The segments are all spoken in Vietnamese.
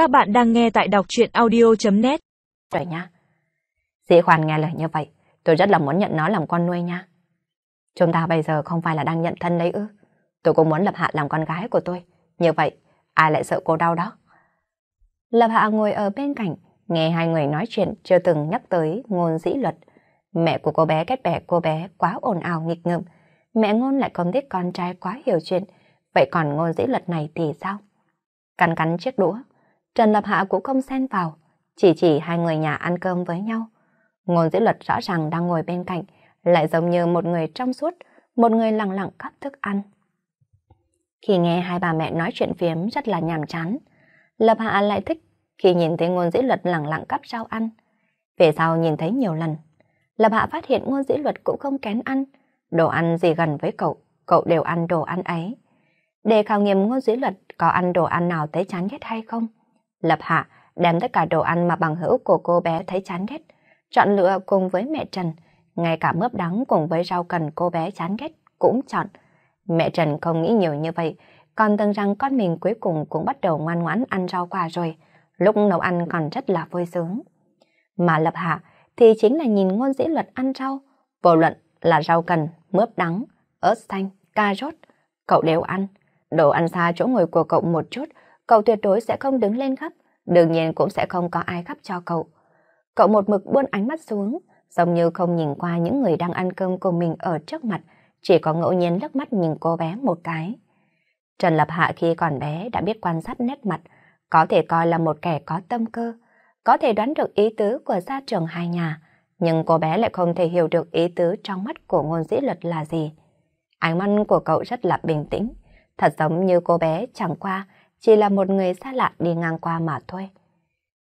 Các bạn đang nghe tại đọc chuyện audio.net Rồi nha. Dĩ khoan nghe lời như vậy, tôi rất là muốn nhận nó làm con nuôi nha. Chúng ta bây giờ không phải là đang nhận thân đấy ư. Tôi cũng muốn Lập Hạ làm con gái của tôi. Như vậy, ai lại sợ cô đau đó? Lập Hạ ngồi ở bên cạnh, nghe hai người nói chuyện chưa từng nhắc tới ngôn dĩ luật. Mẹ của cô bé kết bẻ cô bé quá ồn ào nghịch ngợm. Mẹ ngôn lại không thích con trai quá hiểu chuyện. Vậy còn ngôn dĩ luật này thì sao? Cắn cắn chiếc đũa, Trần Lập Hạ cũng không xen vào, chỉ chỉ hai người nhà ăn cơm với nhau. Ngôn dĩ luật rõ ràng đang ngồi bên cạnh, lại giống như một người trong suốt, một người lặng lặng cắp thức ăn. Khi nghe hai bà mẹ nói chuyện phiếm rất là nhàm chán, Lập Hạ lại thích khi nhìn thấy ngôn dĩ luật lặng lặng cắp rau ăn. Về sau nhìn thấy nhiều lần, Lập Hạ phát hiện ngôn dĩ luật cũng không kén ăn, đồ ăn gì gần với cậu, cậu đều ăn đồ ăn ấy. Để khảo nghiệm ngôn dĩ luật có ăn đồ ăn nào thấy chán ghét hay không, Lập Hạ đem tất cả đồ ăn mà bằng hữu của cô bé thấy chán ghét, chọn lựa cùng với mẹ Trần, ngay cả mướp đắng cùng với rau cần cô bé chán ghét cũng chọn. Mẹ Trần không nghĩ nhiều như vậy, còn tưởng rằng con mình cuối cùng cũng bắt đầu ngoan ngoãn ăn rau quả rồi, lúc nấu ăn còn rất là vui sướng. Mà Lập Hạ thì chính là nhìn ngôn dĩ luật ăn rau, vô luận là rau cần, mướp đắng, ớt xanh, cà rốt, cậu đều ăn. Đồ ăn xa chỗ ngồi của cậu một chút, cậu tuyệt đối sẽ không đứng lên gấp, đương nhiên cũng sẽ không có ai gấp cho cậu. Cậu một mực buôn ánh mắt xuống, giống như không nhìn qua những người đang ăn cơm của mình ở trước mặt, chỉ có ngẫu nhiên lướt mắt nhìn cô bé một cái. Trần Lập Hạ khi còn bé đã biết quan sát nét mặt, có thể coi là một kẻ có tâm cơ, có thể đoán được ý tứ của gia trưởng hai nhà, nhưng cô bé lại không thể hiểu được ý tứ trong mắt của ngôn dĩ luật là gì. Ánh mắt của cậu rất là bình tĩnh, thật giống như cô bé chẳng qua chỉ là một người xa lạ đi ngang qua mà thôi.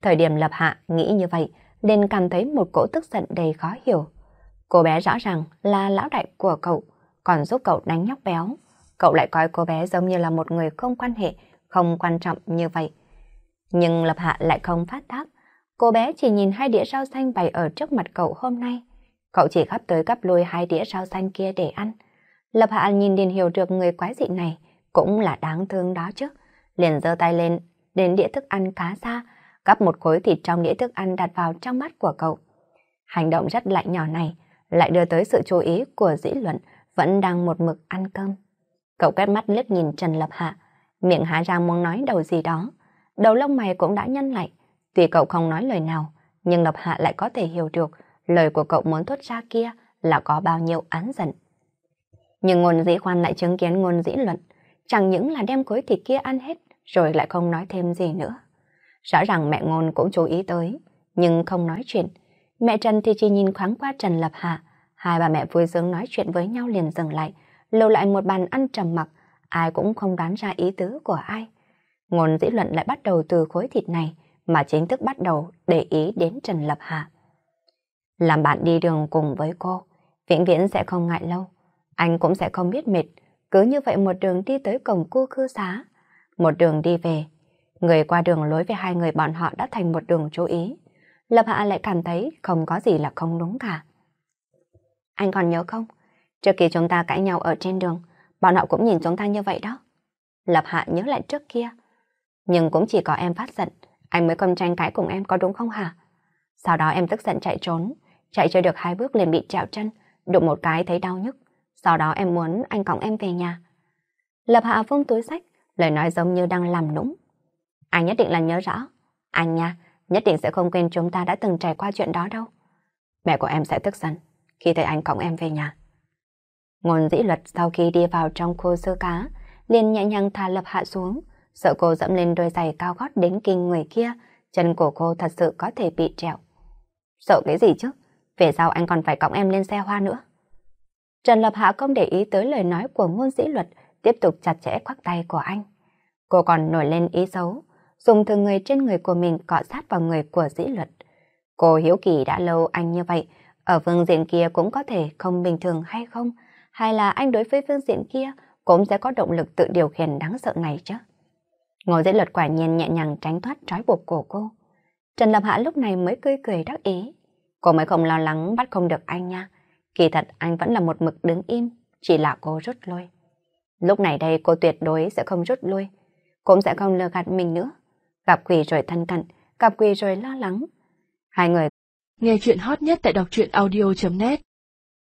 Thời điểm lập hạ nghĩ như vậy, nên cảm thấy một cỗ tức giận đầy khó hiểu. Cô bé rõ ràng là lão đại của cậu, còn giúp cậu đánh nhóc béo. Cậu lại coi cô bé giống như là một người không quan hệ, không quan trọng như vậy. Nhưng Lập Hạ lại không phát tác. Cô bé chỉ nhìn hai đĩa rau xanh bày ở trước mặt cậu hôm nay. Cậu chỉ gấp tới gấp lui hai đĩa rau xanh kia để ăn. Lập Hạ nhìn điền hiểu được người quái dị này cũng là đáng thương đó chứ liền giơ tay lên, đến đĩa thức ăn khá xa, gắp một khối thịt trong đĩa thức ăn đặt vào trong mắt của cậu. Hành động rất lạnh nhỏ này lại đưa tới sự chú ý của dĩ luận vẫn đang một mực ăn cơm. Cậu quét mắt liếc nhìn Trần Lập Hạ, miệng há ra muốn nói đầu gì đó. Đầu lông mày cũng đã nhăn lại, tuy cậu không nói lời nào, nhưng Lập Hạ lại có thể hiểu được lời của cậu muốn thốt ra kia là có bao nhiêu án giận. Nhưng ngôn dĩ khoan lại chứng kiến ngôn dĩ luận, chẳng những là đem khối thịt kia ăn hết, rồi lại không nói thêm gì nữa. Rõ ràng mẹ ngôn cũng chú ý tới, nhưng không nói chuyện. Mẹ Trần thì chỉ nhìn khoáng qua Trần Lập Hạ, hai bà mẹ vui sướng nói chuyện với nhau liền dừng lại, lưu lại một bàn ăn trầm mặc, ai cũng không đoán ra ý tứ của ai. Ngôn dĩ luận lại bắt đầu từ khối thịt này, mà chính thức bắt đầu để ý đến Trần Lập Hạ. Làm bạn đi đường cùng với cô, viễn viễn sẽ không ngại lâu, anh cũng sẽ không biết mệt, cứ như vậy một đường đi tới cổng khu cư xá, một đường đi về, người qua đường lối với hai người bọn họ đã thành một đường chú ý. Lập Hạ lại cảm thấy không có gì là không đúng cả. Anh còn nhớ không? Trước khi chúng ta cãi nhau ở trên đường, bọn họ cũng nhìn chúng ta như vậy đó. Lập Hạ nhớ lại trước kia. Nhưng cũng chỉ có em phát giận, anh mới không tranh cãi cùng em có đúng không hả? Sau đó em tức giận chạy trốn, chạy chưa được hai bước liền bị trạo chân, đụng một cái thấy đau nhức. Sau đó em muốn anh cõng em về nhà. Lập Hạ vung túi sách, lời nói giống như đang làm nũng. Anh nhất định là nhớ rõ. Anh nha, nhất định sẽ không quên chúng ta đã từng trải qua chuyện đó đâu. Mẹ của em sẽ tức giận khi thấy anh cõng em về nhà. Ngôn dĩ luật sau khi đi vào trong khu sơ cá, liền nhẹ nhàng thả lập hạ xuống, sợ cô dẫm lên đôi giày cao gót đến kinh người kia, chân của cô thật sự có thể bị trẹo. Sợ cái gì chứ? Về sau anh còn phải cõng em lên xe hoa nữa. Trần Lập Hạ không để ý tới lời nói của ngôn dĩ luật, tiếp tục chặt chẽ khoác tay của anh. Cô còn nổi lên ý xấu, dùng thường người trên người của mình cọ sát vào người của dĩ luật. Cô hiếu kỳ đã lâu anh như vậy, ở phương diện kia cũng có thể không bình thường hay không, hay là anh đối với phương diện kia cũng sẽ có động lực tự điều khiển đáng sợ này chứ. Ngồi dĩ luật quả nhiên nhẹ nhàng tránh thoát trói buộc của cô. Trần Lập Hạ lúc này mới cười cười đắc ý. Cô mới không lo lắng bắt không được anh nha. Kỳ thật anh vẫn là một mực đứng im, chỉ là cô rút lui. Lúc này đây cô tuyệt đối sẽ không rút lui, cũng sẽ không lừa gạt mình nữa. Gặp quỷ rồi thân cận, gặp quỷ rồi lo lắng. Hai người nghe chuyện hot nhất tại đọc truyện audio.net